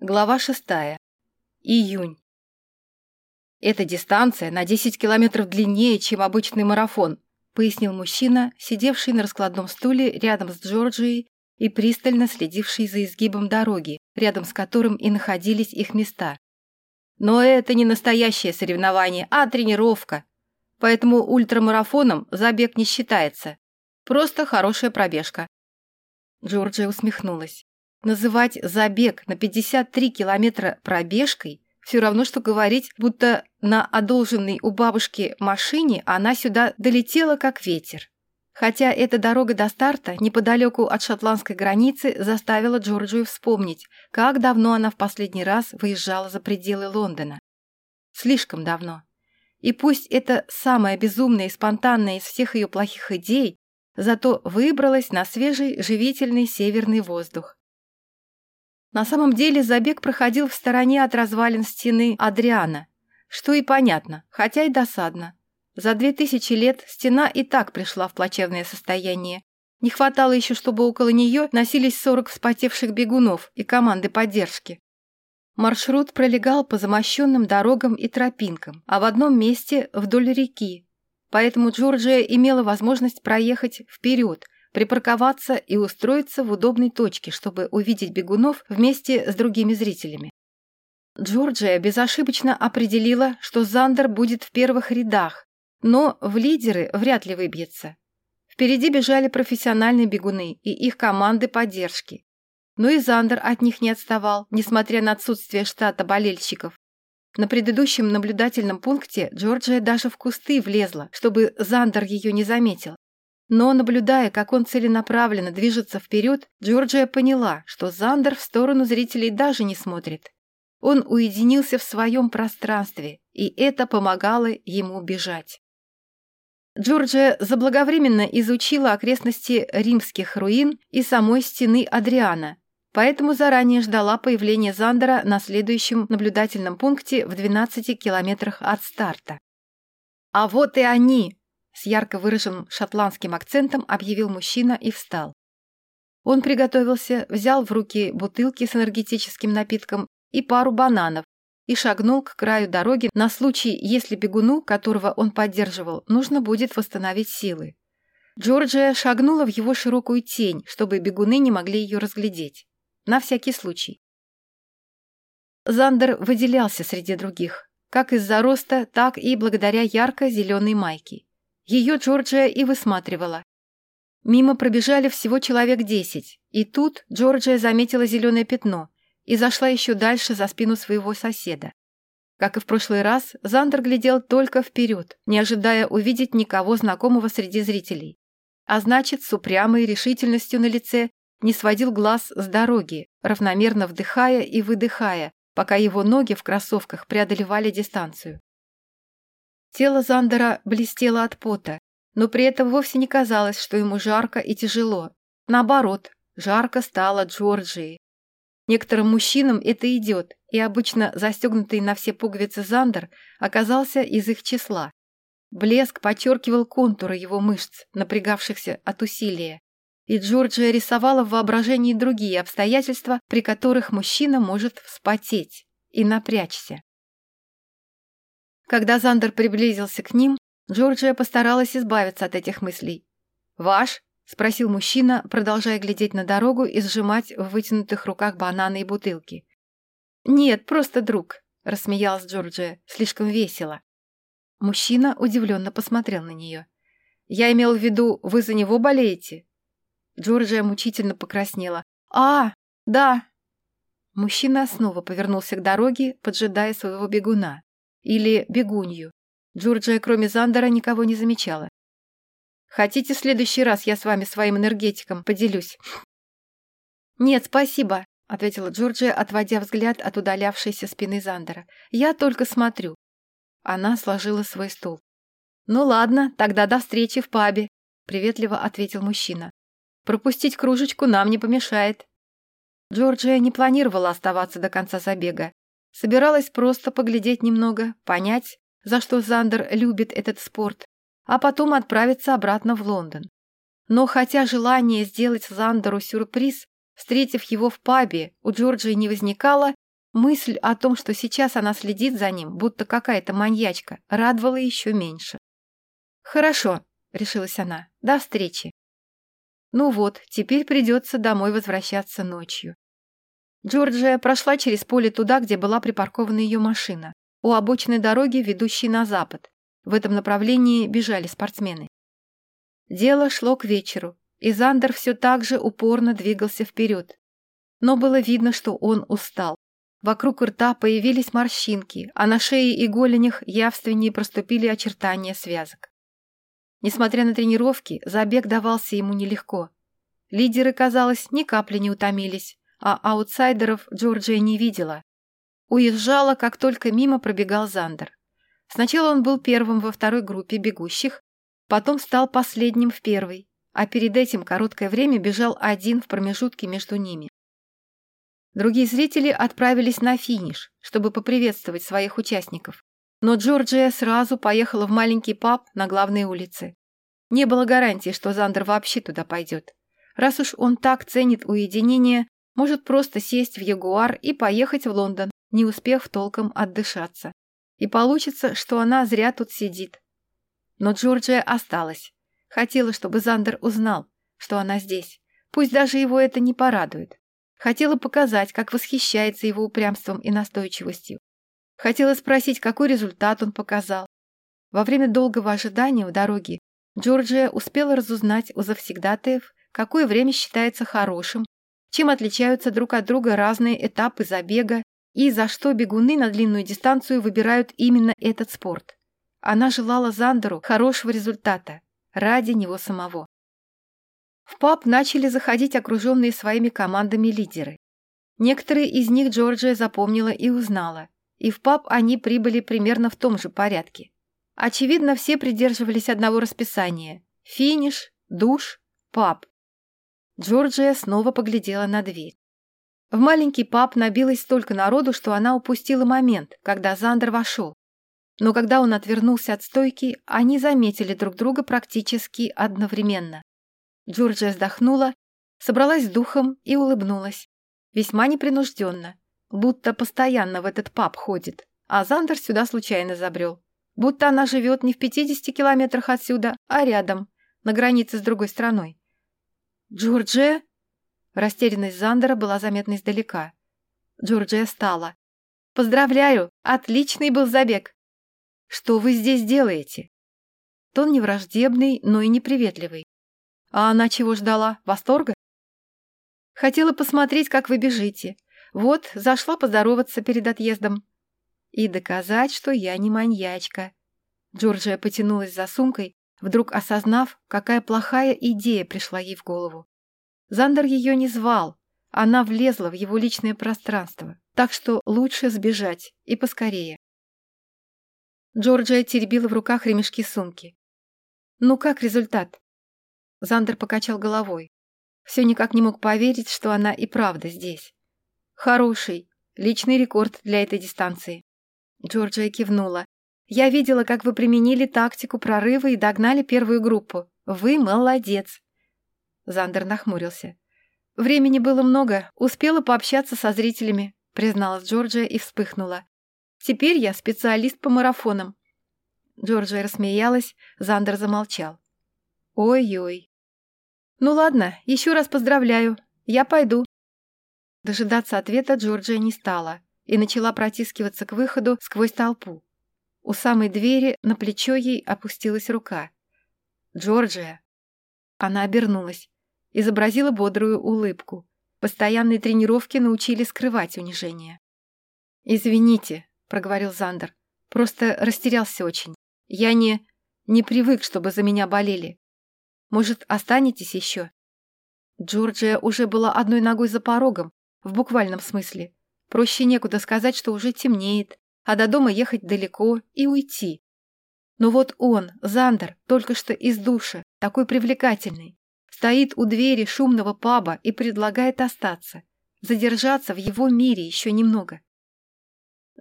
Глава шестая. Июнь. «Эта дистанция на 10 километров длиннее, чем обычный марафон», пояснил мужчина, сидевший на раскладном стуле рядом с Джорджией и пристально следивший за изгибом дороги, рядом с которым и находились их места. «Но это не настоящее соревнование, а тренировка. Поэтому ультрамарафоном забег не считается. Просто хорошая пробежка». Джорджия усмехнулась. Называть забег на 53 километра пробежкой все равно, что говорить, будто на одолженной у бабушки машине она сюда долетела как ветер. Хотя эта дорога до старта неподалеку от шотландской границы заставила Джорджию вспомнить, как давно она в последний раз выезжала за пределы Лондона. Слишком давно. И пусть это самая безумная и спонтанная из всех ее плохих идей, зато выбралась на свежий живительный северный воздух. На самом деле забег проходил в стороне от развалин стены Адриана, что и понятно, хотя и досадно. За две тысячи лет стена и так пришла в плачевное состояние. Не хватало еще, чтобы около нее носились сорок вспотевших бегунов и команды поддержки. Маршрут пролегал по замощенным дорогам и тропинкам, а в одном месте вдоль реки. Поэтому Джорджия имела возможность проехать вперед – припарковаться и устроиться в удобной точке, чтобы увидеть бегунов вместе с другими зрителями. Джорджия безошибочно определила, что Зандер будет в первых рядах, но в лидеры вряд ли выбьется. Впереди бежали профессиональные бегуны и их команды поддержки. Но и Зандер от них не отставал, несмотря на отсутствие штата болельщиков. На предыдущем наблюдательном пункте Джорджия даже в кусты влезла, чтобы Зандер ее не заметил. Но, наблюдая, как он целенаправленно движется вперед, Джорджия поняла, что Зандер в сторону зрителей даже не смотрит. Он уединился в своем пространстве, и это помогало ему бежать. Джорджия заблаговременно изучила окрестности римских руин и самой стены Адриана, поэтому заранее ждала появления Зандера на следующем наблюдательном пункте в 12 километрах от старта. «А вот и они!» С ярко выраженным шотландским акцентом объявил мужчина и встал. Он приготовился, взял в руки бутылки с энергетическим напитком и пару бананов и шагнул к краю дороги на случай, если бегуну, которого он поддерживал, нужно будет восстановить силы. Джорджия шагнула в его широкую тень, чтобы бегуны не могли ее разглядеть. На всякий случай. Зандер выделялся среди других, как из-за роста, так и благодаря ярко-зеленой майке. Ее Джорджия и высматривала. Мимо пробежали всего человек десять, и тут Джорджия заметила зеленое пятно и зашла еще дальше за спину своего соседа. Как и в прошлый раз, Зандер глядел только вперед, не ожидая увидеть никого знакомого среди зрителей. А значит, с упрямой решительностью на лице не сводил глаз с дороги, равномерно вдыхая и выдыхая, пока его ноги в кроссовках преодолевали дистанцию. Тело Зандера блестело от пота, но при этом вовсе не казалось, что ему жарко и тяжело. Наоборот, жарко стало Джорджии. Некоторым мужчинам это идет, и обычно застегнутый на все пуговицы Зандер оказался из их числа. Блеск подчеркивал контуры его мышц, напрягавшихся от усилия. И Джорджия рисовала в воображении другие обстоятельства, при которых мужчина может вспотеть и напрячься. Когда Зандер приблизился к ним, Джорджия постаралась избавиться от этих мыслей. «Ваш?» — спросил мужчина, продолжая глядеть на дорогу и сжимать в вытянутых руках бананы и бутылки. «Нет, просто друг», — рассмеялась Джорджия, слишком весело. Мужчина удивленно посмотрел на нее. «Я имел в виду, вы за него болеете?» Джорджия мучительно покраснела. «А, да!» Мужчина снова повернулся к дороге, поджидая своего бегуна. Или бегунью. Джорджия, кроме Зандера, никого не замечала. «Хотите, в следующий раз я с вами своим энергетиком поделюсь?» «Нет, спасибо», — ответила Джорджия, отводя взгляд от удалявшейся спины Зандера. «Я только смотрю». Она сложила свой стул. «Ну ладно, тогда до встречи в пабе», — приветливо ответил мужчина. «Пропустить кружечку нам не помешает». Джорджия не планировала оставаться до конца забега. Собиралась просто поглядеть немного, понять, за что Зандер любит этот спорт, а потом отправиться обратно в Лондон. Но хотя желание сделать Зандеру сюрприз, встретив его в пабе, у Джорджии не возникало, Мысль о том, что сейчас она следит за ним, будто какая-то маньячка, радовала еще меньше. «Хорошо», — решилась она, — «до встречи». Ну вот, теперь придется домой возвращаться ночью. Джорджия прошла через поле туда, где была припаркована ее машина, у обочины дороги, ведущей на запад. В этом направлении бежали спортсмены. Дело шло к вечеру, и Зандер все так же упорно двигался вперед. Но было видно, что он устал. Вокруг рта появились морщинки, а на шее и голенях явственнее проступили очертания связок. Несмотря на тренировки, забег давался ему нелегко. Лидеры, казалось, ни капли не утомились, а аутсайдеров Джорджия не видела. Уезжала, как только мимо пробегал Зандер. Сначала он был первым во второй группе бегущих, потом стал последним в первой, а перед этим короткое время бежал один в промежутке между ними. Другие зрители отправились на финиш, чтобы поприветствовать своих участников. Но Джорджия сразу поехала в маленький паб на главной улице. Не было гарантии, что Зандер вообще туда пойдет. Раз уж он так ценит уединение, может просто сесть в Ягуар и поехать в Лондон, не успев толком отдышаться. И получится, что она зря тут сидит. Но Джорджия осталась. Хотела, чтобы Зандер узнал, что она здесь. Пусть даже его это не порадует. Хотела показать, как восхищается его упрямством и настойчивостью. Хотела спросить, какой результат он показал. Во время долгого ожидания у дороги Джорджия успела разузнать у завсегдатаев, какое время считается хорошим, чем отличаются друг от друга разные этапы забега и за что бегуны на длинную дистанцию выбирают именно этот спорт. Она желала Зандеру хорошего результата ради него самого. В паб начали заходить окруженные своими командами лидеры. Некоторые из них Джорджия запомнила и узнала, и в паб они прибыли примерно в том же порядке. Очевидно, все придерживались одного расписания – финиш, душ, паб. Джорджия снова поглядела на дверь. В маленький паб набилось столько народу, что она упустила момент, когда Зандер вошел. Но когда он отвернулся от стойки, они заметили друг друга практически одновременно. Джорджия вздохнула, собралась с духом и улыбнулась. Весьма непринужденно, будто постоянно в этот паб ходит, а Зандер сюда случайно забрел. Будто она живет не в 50 километрах отсюда, а рядом, на границе с другой страной. «Джорджия?» Растерянность Зандера была заметна издалека. Джорджия стала. «Поздравляю! Отличный был забег!» «Что вы здесь делаете?» Тон не враждебный, но и неприветливый. А она чего ждала? Восторга? Хотела посмотреть, как вы бежите. Вот, зашла поздороваться перед отъездом. И доказать, что я не маньячка. Джорджия потянулась за сумкой, вдруг осознав, какая плохая идея пришла ей в голову. Зандер ее не звал, она влезла в его личное пространство, так что лучше сбежать, и поскорее. Джорджия теребила в руках ремешки сумки. «Ну как результат?» Зандер покачал головой. Все никак не мог поверить, что она и правда здесь. «Хороший. Личный рекорд для этой дистанции». Джорджия кивнула. «Я видела, как вы применили тактику прорыва и догнали первую группу. Вы молодец!» Зандер нахмурился. «Времени было много, успела пообщаться со зрителями», призналась Джорджия и вспыхнула. «Теперь я специалист по марафонам». Джорджия рассмеялась, Зандер замолчал. «Ой-ой, «Ну ладно, еще раз поздравляю. Я пойду». Дожидаться ответа Джорджия не стала и начала протискиваться к выходу сквозь толпу. У самой двери на плечо ей опустилась рука. «Джорджия!» Она обернулась, изобразила бодрую улыбку. Постоянные тренировки научили скрывать унижение. «Извините», — проговорил Зандер, — «просто растерялся очень. Я не... не привык, чтобы за меня болели. Может, останетесь еще?» Джорджия уже была одной ногой за порогом, в буквальном смысле. Проще некуда сказать, что уже темнеет, а до дома ехать далеко и уйти. Но вот он, Зандер, только что из душа, такой привлекательный, стоит у двери шумного паба и предлагает остаться, задержаться в его мире еще немного.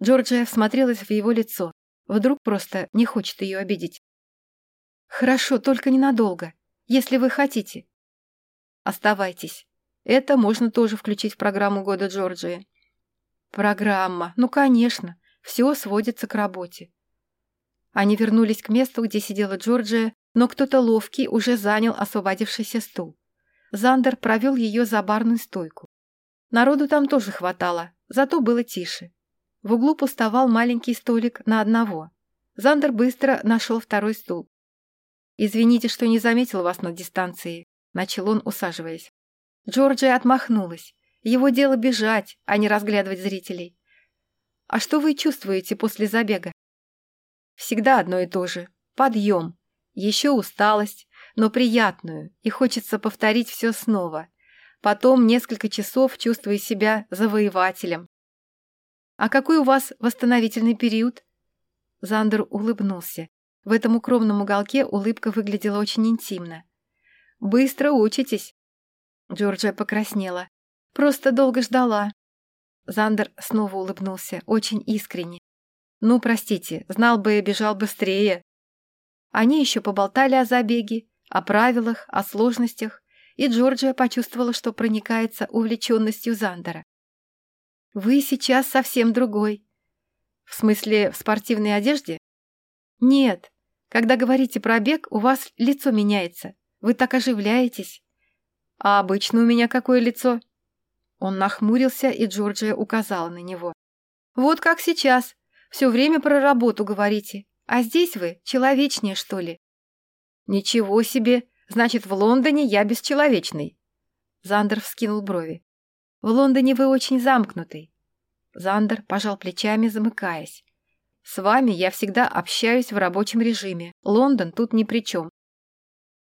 Джорджия всмотрелась в его лицо, вдруг просто не хочет ее обидеть. «Хорошо, только ненадолго если вы хотите. Оставайтесь. Это можно тоже включить в программу года Джорджии. Программа. Ну, конечно. Все сводится к работе. Они вернулись к месту, где сидела Джорджия, но кто-то ловкий уже занял освободившийся стул. Зандер провел ее за барную стойку. Народу там тоже хватало, зато было тише. В углу пустовал маленький столик на одного. Зандер быстро нашел второй стул. «Извините, что не заметил вас на дистанции», — начал он, усаживаясь. Джорджия отмахнулась. Его дело бежать, а не разглядывать зрителей. «А что вы чувствуете после забега?» «Всегда одно и то же. Подъем. Еще усталость, но приятную, и хочется повторить все снова. Потом несколько часов чувствую себя завоевателем. «А какой у вас восстановительный период?» Зандер улыбнулся. В этом укромном уголке улыбка выглядела очень интимно. «Быстро учитесь!» Джорджия покраснела. «Просто долго ждала». Зандер снова улыбнулся, очень искренне. «Ну, простите, знал бы, бежал быстрее». Они еще поболтали о забеге, о правилах, о сложностях, и Джорджия почувствовала, что проникается увлеченностью Зандера. «Вы сейчас совсем другой». «В смысле, в спортивной одежде?» «Нет. Когда говорите про бег, у вас лицо меняется. Вы так оживляетесь». «А обычно у меня какое лицо?» Он нахмурился, и Джорджия указала на него. «Вот как сейчас. Все время про работу говорите. А здесь вы человечнее, что ли?» «Ничего себе! Значит, в Лондоне я бесчеловечный!» Зандер вскинул брови. «В Лондоне вы очень замкнутый». Зандер пожал плечами, замыкаясь. «С вами я всегда общаюсь в рабочем режиме. Лондон тут ни при чем».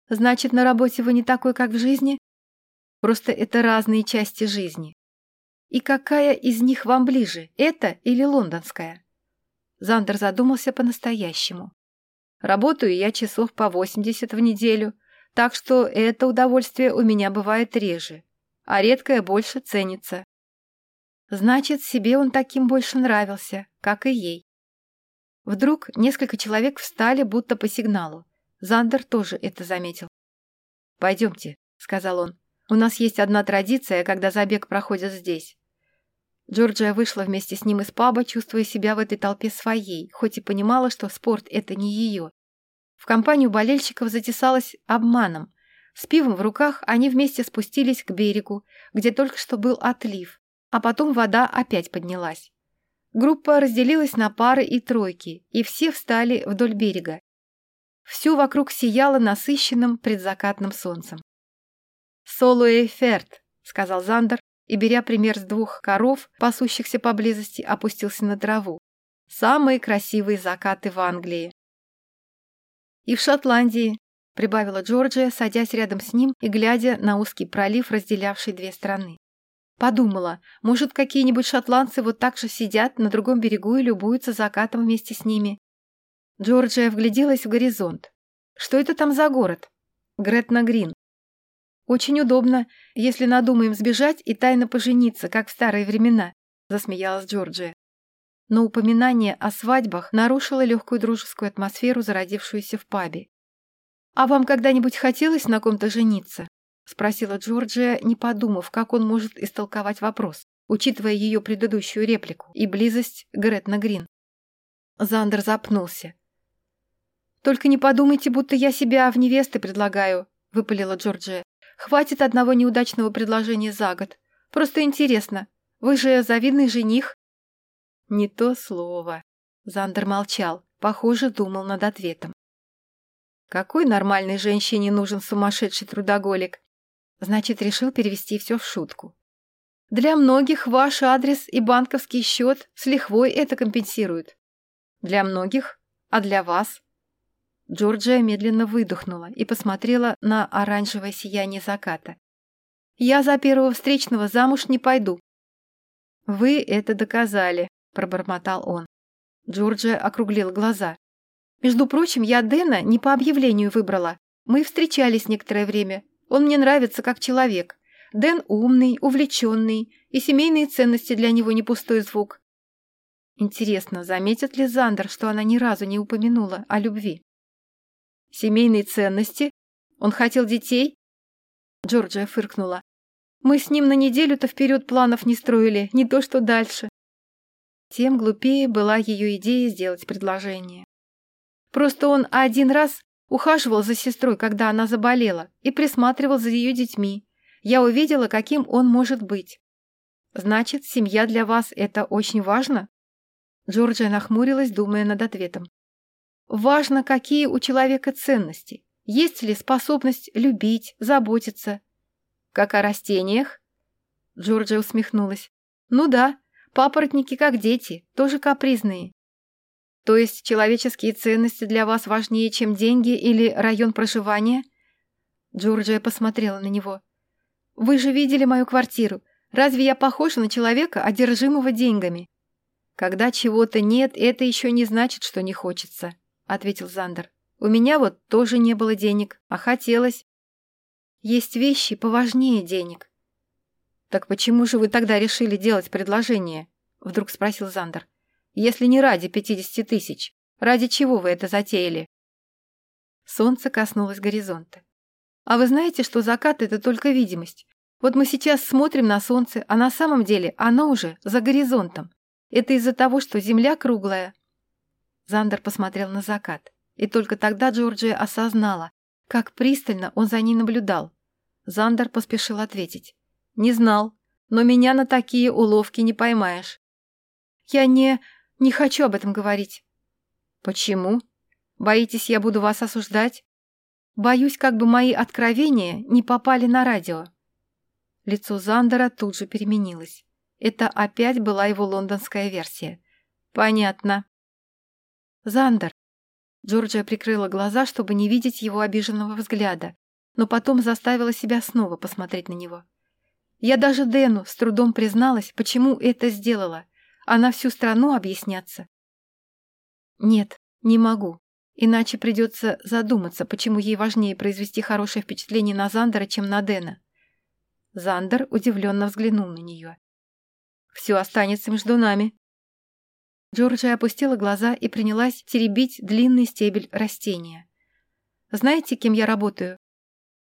«Значит, на работе вы не такой, как в жизни?» «Просто это разные части жизни». «И какая из них вам ближе, эта или лондонская?» Зандер задумался по-настоящему. Работаю я часов по 80 в неделю, так что это удовольствие у меня бывает реже, а редкое больше ценится. Значит, себе он таким больше нравился, как и ей. Вдруг несколько человек встали, будто по сигналу. Зандер тоже это заметил. «Пойдемте», — сказал он. «У нас есть одна традиция, когда забег проходит здесь. Джорджия вышла вместе с ним из паба, чувствуя себя в этой толпе своей, хоть и понимала, что спорт — это не ее. В компанию болельщиков затесалась обманом. С пивом в руках они вместе спустились к берегу, где только что был отлив, а потом вода опять поднялась. Группа разделилась на пары и тройки, и все встали вдоль берега. Все вокруг сияло насыщенным предзакатным солнцем. «Солуэй Ферт», — сказал Зандер, и, беря пример с двух коров, пасущихся поблизости, опустился на траву. Самые красивые закаты в Англии. И в Шотландии, прибавила Джорджия, садясь рядом с ним и глядя на узкий пролив, разделявший две страны. Подумала, может, какие-нибудь шотландцы вот так же сидят на другом берегу и любуются закатом вместе с ними. Джорджия вгляделась в горизонт. Что это там за город? Гретна Грин. «Очень удобно, если надумаем сбежать и тайно пожениться, как в старые времена», — засмеялась Джорджия. Но упоминание о свадьбах нарушило легкую дружескую атмосферу, зародившуюся в пабе. «А вам когда-нибудь хотелось на ком-то жениться?» — спросила Джорджия, не подумав, как он может истолковать вопрос, учитывая ее предыдущую реплику и близость Гретна Грин. Зандер запнулся. «Только не подумайте, будто я себя в невесты предлагаю», — выпалила Джорджия. Хватит одного неудачного предложения за год. Просто интересно. Вы же завидный жених?» «Не то слово». Зандер молчал. Похоже, думал над ответом. «Какой нормальной женщине нужен сумасшедший трудоголик?» Значит, решил перевести все в шутку. «Для многих ваш адрес и банковский счет с лихвой это компенсируют. Для многих, а для вас Джорджия медленно выдохнула и посмотрела на оранжевое сияние заката. «Я за первого встречного замуж не пойду». «Вы это доказали», — пробормотал он. Джорджия округлила глаза. «Между прочим, я Дэна не по объявлению выбрала. Мы встречались некоторое время. Он мне нравится как человек. Дэн умный, увлеченный, и семейные ценности для него не пустой звук. Интересно, заметит ли Зандер, что она ни разу не упомянула о любви? Семейные ценности? Он хотел детей? Джорджия фыркнула. Мы с ним на неделю-то вперед планов не строили, не то что дальше. тем глупее была ее идея сделать предложение. Просто он один раз ухаживал за сестрой, когда она заболела, и присматривал за ее детьми. Я увидела, каким он может быть. Значит, семья для вас – это очень важно? Джорджия нахмурилась, думая над ответом. Важно, какие у человека ценности. Есть ли способность любить, заботиться. Как о растениях? Джорджия усмехнулась. Ну да, папоротники как дети, тоже капризные. То есть человеческие ценности для вас важнее, чем деньги или район проживания? Джорджия посмотрела на него. Вы же видели мою квартиру. Разве я похожа на человека, одержимого деньгами? Когда чего-то нет, это еще не значит, что не хочется, ответил Зандер. У меня вот тоже не было денег, а хотелось. Есть вещи поважнее денег. Так почему же вы тогда решили делать предложение? Вдруг спросил Зандер. Если не ради пятидесяти тысяч, ради чего вы это затеяли? Солнце коснулось горизонта. А вы знаете, что закат — это только видимость? Вот мы сейчас смотрим на солнце, а на самом деле оно уже за горизонтом. Это из-за того, что земля круглая. Зандер посмотрел на закат. И только тогда Джорджия осознала, как пристально он за ней наблюдал. Зандер поспешил ответить. «Не знал, но меня на такие уловки не поймаешь». «Я не... не хочу об этом говорить». «Почему? Боитесь, я буду вас осуждать?» «Боюсь, как бы мои откровения не попали на радио». Лицо Зандера тут же переменилось. Это опять была его лондонская версия. «Понятно». «Зандер, Джорджия прикрыла глаза, чтобы не видеть его обиженного взгляда, но потом заставила себя снова посмотреть на него. Я даже Дэну с трудом призналась, почему это сделала, а на всю страну объясняться. Нет, не могу. Иначе придется задуматься, почему ей важнее произвести хорошее впечатление на Зандера, чем на Дэна. Зандер удивленно взглянул на нее. «Все останется между нами», Джорджия опустила глаза и принялась теребить длинный стебель растения. «Знаете, кем я работаю?»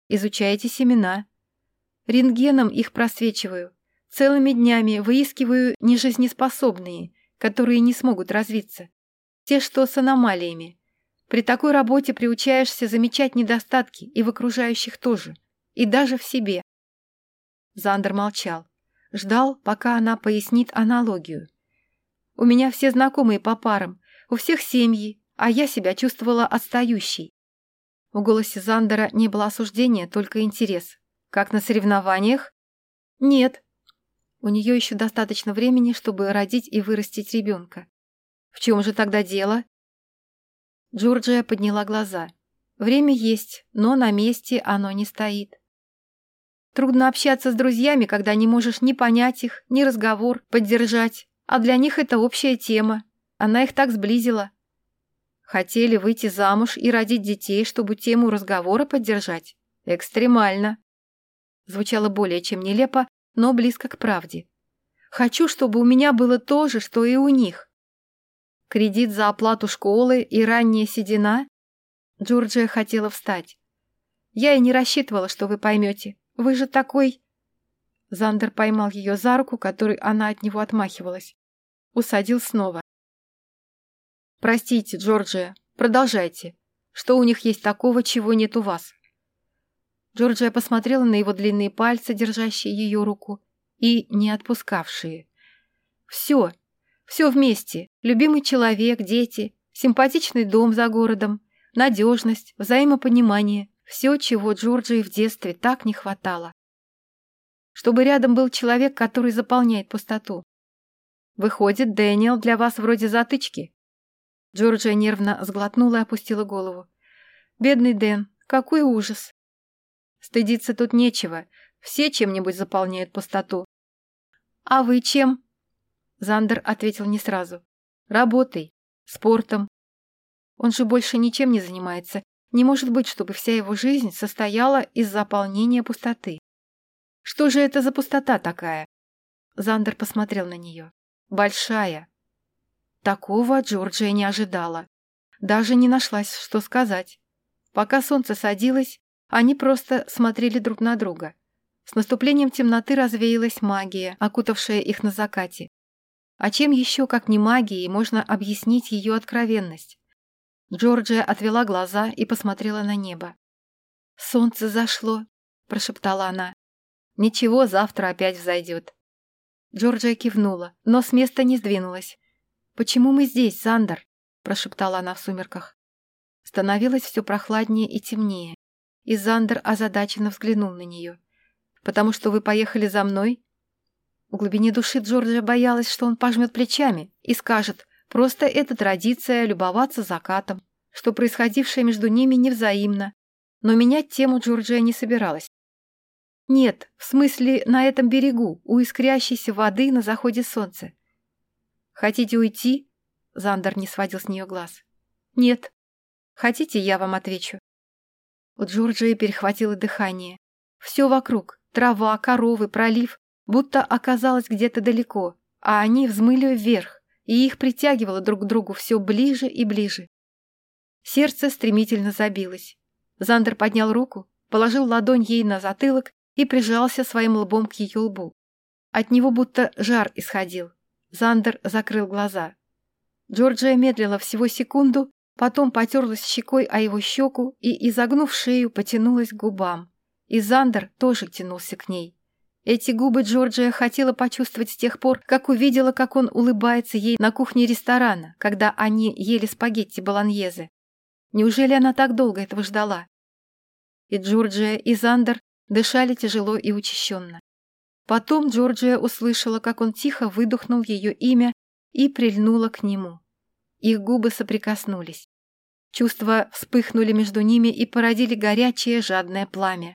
«Изучаете семена. Рентгеном их просвечиваю. Целыми днями выискиваю нежизнеспособные, которые не смогут развиться. Те, что с аномалиями. При такой работе приучаешься замечать недостатки и в окружающих тоже, и даже в себе». Зандер молчал. Ждал, пока она пояснит аналогию. У меня все знакомые по парам, у всех семьи, а я себя чувствовала отстающей. В голосе Зандера не было осуждения, только интерес. Как на соревнованиях? Нет. У нее еще достаточно времени, чтобы родить и вырастить ребенка. В чем же тогда дело? Джорджия подняла глаза. Время есть, но на месте оно не стоит. Трудно общаться с друзьями, когда не можешь ни понять их, ни разговор поддержать, а для них это общая тема. Она их так сблизила. Хотели выйти замуж и родить детей, чтобы тему разговора поддержать? Экстремально. Звучало более чем нелепо, но близко к правде. Хочу, чтобы у меня было то же, что и у них. Кредит за оплату школы и ранняя седина? Джорджия хотела встать. Я и не рассчитывала, что вы поймете. Вы же такой... Зандер поймал ее за руку, которой она от него отмахивалась. Усадил снова. «Простите, Джорджия, продолжайте. Что у них есть такого, чего нет у вас?» Джорджия посмотрела на его длинные пальцы, держащие ее руку, и не отпускавшие. «Все, все вместе. Любимый человек, дети, симпатичный дом за городом, надежность, взаимопонимание. Все, чего Джорджии в детстве так не хватало чтобы рядом был человек, который заполняет пустоту. Выходит, Дэниел для вас вроде затычки. Джорджия нервно сглотнула и опустила голову. Бедный Дэн, какой ужас. Стыдиться тут нечего, все чем-нибудь заполняют пустоту. А вы чем? Зандер ответил не сразу. Работой, спортом. Он же больше ничем не занимается. Не может быть, чтобы вся его жизнь состояла из заполнения пустоты. Что же это за пустота такая? Зандер посмотрел на нее. Большая. Такого Джорджия не ожидала. Даже не нашлась, что сказать. Пока солнце садилось, они просто смотрели друг на друга. С наступлением темноты развеялась магия, окутавшая их на закате. А чем еще, как не магией, можно объяснить ее откровенность? Джорджия отвела глаза и посмотрела на небо. «Солнце зашло», — прошептала она. «Ничего, завтра опять взойдет». Джорджия кивнула, но с места не сдвинулась. «Почему мы здесь, Сандер?» — прошептала она в сумерках. Становилось все прохладнее и темнее, и Зандер озадаченно взглянул на нее. «Потому что вы поехали за мной?» В глубине души Джорджия боялась, что он пожмет плечами и скажет «просто это традиция любоваться закатом», что происходившее между ними невзаимно, но менять тему Джорджия не собиралась. Нет, в смысле на этом берегу, у искрящейся воды на заходе солнца. Хотите уйти? Зандер не сводил с нее глаз. Нет. Хотите, я вам отвечу? У Джорджии перехватило дыхание. Все вокруг, трава, коровы, пролив, будто оказалось где-то далеко, а они взмыли вверх, и их притягивало друг к другу все ближе и ближе. Сердце стремительно забилось. Зандер поднял руку, положил ладонь ей на затылок и прижался своим лбом к ее лбу. От него будто жар исходил. Зандер закрыл глаза. Джорджия медлила всего секунду, потом потерлась щекой о его щеку и, изогнув шею, потянулась к губам. И Зандер тоже тянулся к ней. Эти губы Джорджия хотела почувствовать с тех пор, как увидела, как он улыбается ей на кухне ресторана, когда они ели спагетти болоньезе. Неужели она так долго этого ждала? И Джорджия, и Зандер дышали тяжело и учащенно. Потом Джорджия услышала, как он тихо выдохнул ее имя и прильнула к нему. Их губы соприкоснулись. Чувства вспыхнули между ними и породили горячее жадное пламя.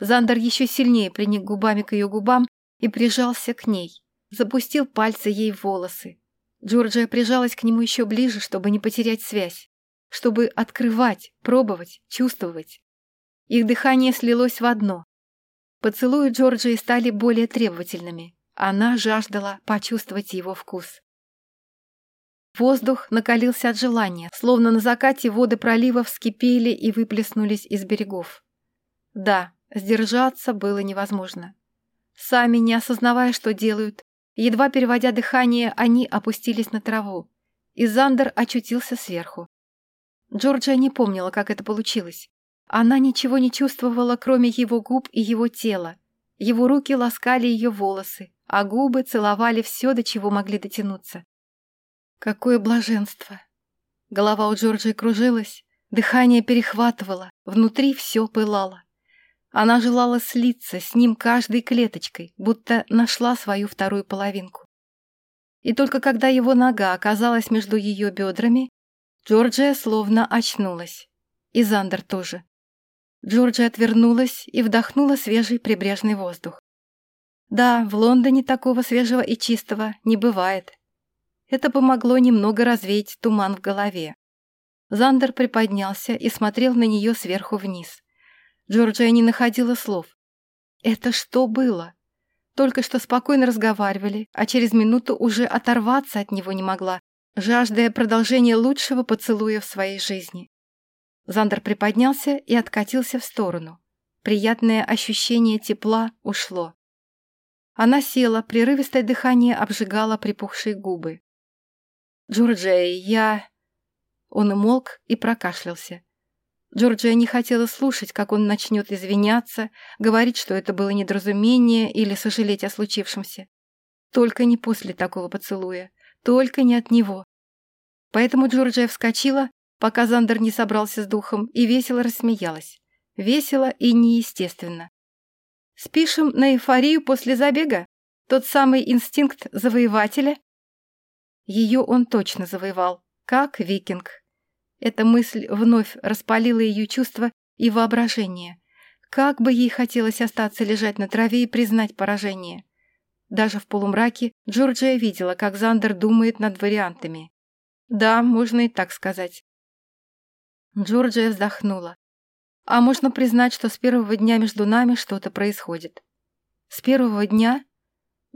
Зандер еще сильнее приник губами к ее губам и прижался к ней. Запустил пальцы ей в волосы. Джорджия прижалась к нему еще ближе, чтобы не потерять связь чтобы открывать, пробовать, чувствовать. Их дыхание слилось в одно. Поцелуи Джорджии стали более требовательными. Она жаждала почувствовать его вкус. Воздух накалился от желания, словно на закате воды пролива вскипели и выплеснулись из берегов. Да, сдержаться было невозможно. Сами, не осознавая, что делают, едва переводя дыхание, они опустились на траву, и Зандер очутился сверху. Джорджия не помнила, как это получилось. Она ничего не чувствовала, кроме его губ и его тела. Его руки ласкали ее волосы, а губы целовали все, до чего могли дотянуться. Какое блаженство! Голова у Джорджии кружилась, дыхание перехватывало, внутри все пылало. Она желала слиться с ним каждой клеточкой, будто нашла свою вторую половинку. И только когда его нога оказалась между ее бедрами, Джорджия словно очнулась. И Зандер тоже. Джорджия отвернулась и вдохнула свежий прибрежный воздух. Да, в Лондоне такого свежего и чистого не бывает. Это помогло немного развеять туман в голове. Зандер приподнялся и смотрел на нее сверху вниз. Джорджия не находила слов. Это что было? Только что спокойно разговаривали, а через минуту уже оторваться от него не могла, жаждая продолжения лучшего поцелуя в своей жизни. Зандер приподнялся и откатился в сторону. Приятное ощущение тепла ушло. Она села, прерывистое дыхание обжигало припухшие губы. «Джорджия, я...» Он умолк и прокашлялся. Джорджия не хотела слушать, как он начнет извиняться, говорить, что это было недоразумение или сожалеть о случившемся. Только не после такого поцелуя. Только не от него. Поэтому Джорджия вскочила, пока Зандер не собрался с духом, и весело рассмеялась. Весело и неестественно. «Спишем на эйфорию после забега? Тот самый инстинкт завоевателя?» Ее он точно завоевал, как викинг. Эта мысль вновь распалила ее чувства и воображение. Как бы ей хотелось остаться лежать на траве и признать поражение. Даже в полумраке Джорджия видела, как Зандер думает над вариантами. Да, можно и так сказать. Джорджия вздохнула. А можно признать, что с первого дня между нами что-то происходит. С первого дня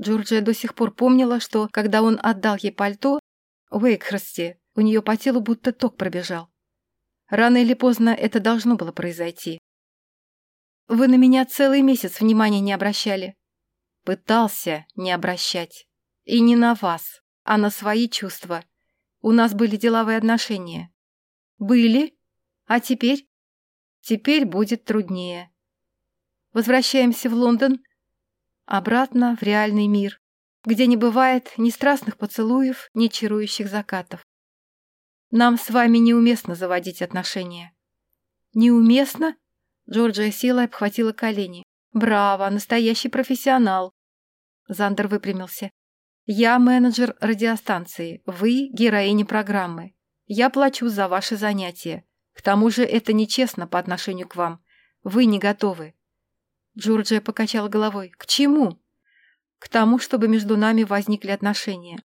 Джорджия до сих пор помнила, что, когда он отдал ей пальто, в Эйкхрсте у нее по телу будто ток пробежал. Рано или поздно это должно было произойти. «Вы на меня целый месяц внимания не обращали», Пытался не обращать. И не на вас. а на свои чувства. У нас были деловые отношения. Были? А теперь? Теперь будет труднее. Возвращаемся в Лондон, обратно в реальный мир, где не бывает ни страстных поцелуев, ни чарующих закатов. Нам с вами неуместно заводить отношения. Неуместно? Джорджия и обхватила колени. Браво, настоящий профессионал. Зандер выпрямился. Я менеджер радиостанции, вы героиня программы. Я плачу за ваши занятия. К тому же это нечестно по отношению к вам. Вы не готовы. Джорджия покачала головой. К чему? К тому, чтобы между нами возникли отношения.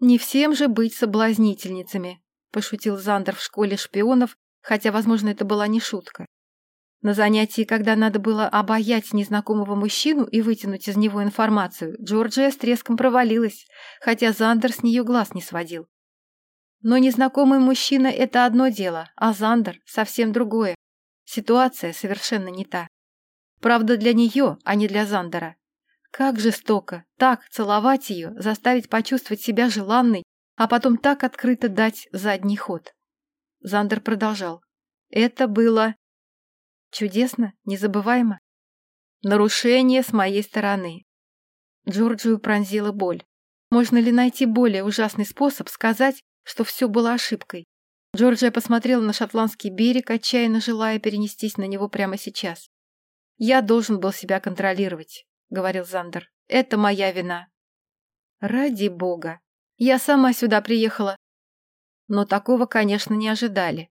Не всем же быть соблазнительницами, пошутил Зандер в школе шпионов, хотя, возможно, это была не шутка. На занятии, когда надо было обаять незнакомого мужчину и вытянуть из него информацию, Джорджия с треском провалилась, хотя Зандер с нее глаз не сводил. Но незнакомый мужчина – это одно дело, а Зандер – совсем другое. Ситуация совершенно не та. Правда, для нее, а не для Зандера. Как жестоко так целовать ее, заставить почувствовать себя желанной, а потом так открыто дать задний ход. Зандер продолжал. Это было Чудесно, незабываемо. Нарушение с моей стороны. Джорджию пронзила боль. Можно ли найти более ужасный способ сказать, что все было ошибкой? Джорджия посмотрела на шотландский берег, отчаянно желая перенестись на него прямо сейчас. «Я должен был себя контролировать», — говорил Зандер. «Это моя вина». «Ради бога! Я сама сюда приехала». Но такого, конечно, не ожидали.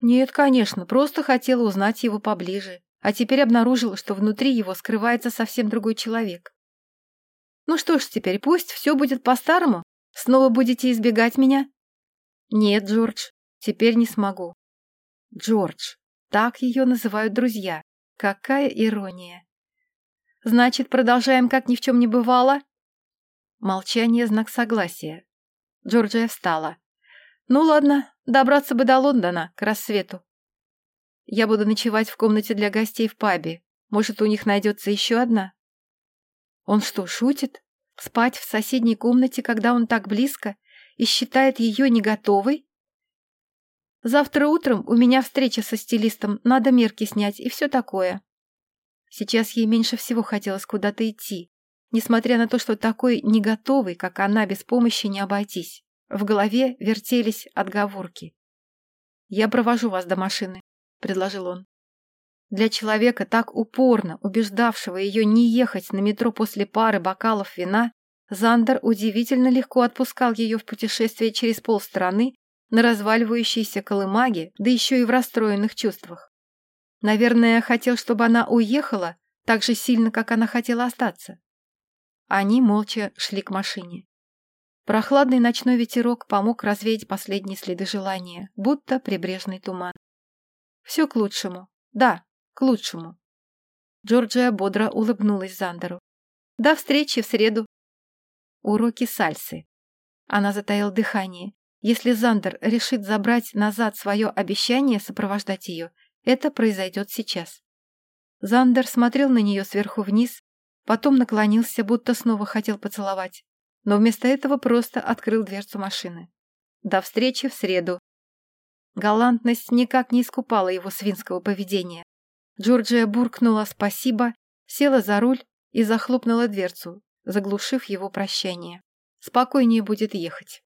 Нет, конечно, просто хотела узнать его поближе, а теперь обнаружила, что внутри его скрывается совсем другой человек. Ну что ж теперь, пусть все будет по-старому. Снова будете избегать меня? Нет, Джордж, теперь не смогу. Джордж, так ее называют друзья. Какая ирония. Значит, продолжаем, как ни в чем не бывало? Молчание — знак согласия. Джорджия встала. Ну ладно, добраться бы до Лондона к рассвету. Я буду ночевать в комнате для гостей в пабе. Может, у них найдется еще одна? Он что, шутит? Спать в соседней комнате, когда он так близко, и считает ее не готовой? Завтра утром у меня встреча со стилистом, надо мерки снять и все такое. Сейчас ей меньше всего хотелось куда-то идти, несмотря на то, что такой не готовый, как она, без помощи не обойтись. В голове вертелись отговорки. «Я провожу вас до машины», — предложил он. Для человека, так упорно убеждавшего ее не ехать на метро после пары бокалов вина, Зандер удивительно легко отпускал ее в путешествие через полстраны на разваливающейся колымаге, да еще и в расстроенных чувствах. Наверное, хотел, чтобы она уехала так же сильно, как она хотела остаться. Они молча шли к машине. Прохладный ночной ветерок помог развеять последние следы желания, будто прибрежный туман. Все к лучшему. Да, к лучшему. Джорджия бодро улыбнулась Зандеру. До встречи в среду. Уроки сальсы. Она затаила дыхание. Если Зандер решит забрать назад свое обещание сопровождать ее, это произойдет сейчас. Зандер смотрел на нее сверху вниз, потом наклонился, будто снова хотел поцеловать но вместо этого просто открыл дверцу машины. До встречи в среду. Галантность никак не искупала его свинского поведения. Джорджия буркнула «спасибо», села за руль и захлопнула дверцу, заглушив его прощание. Спокойнее будет ехать.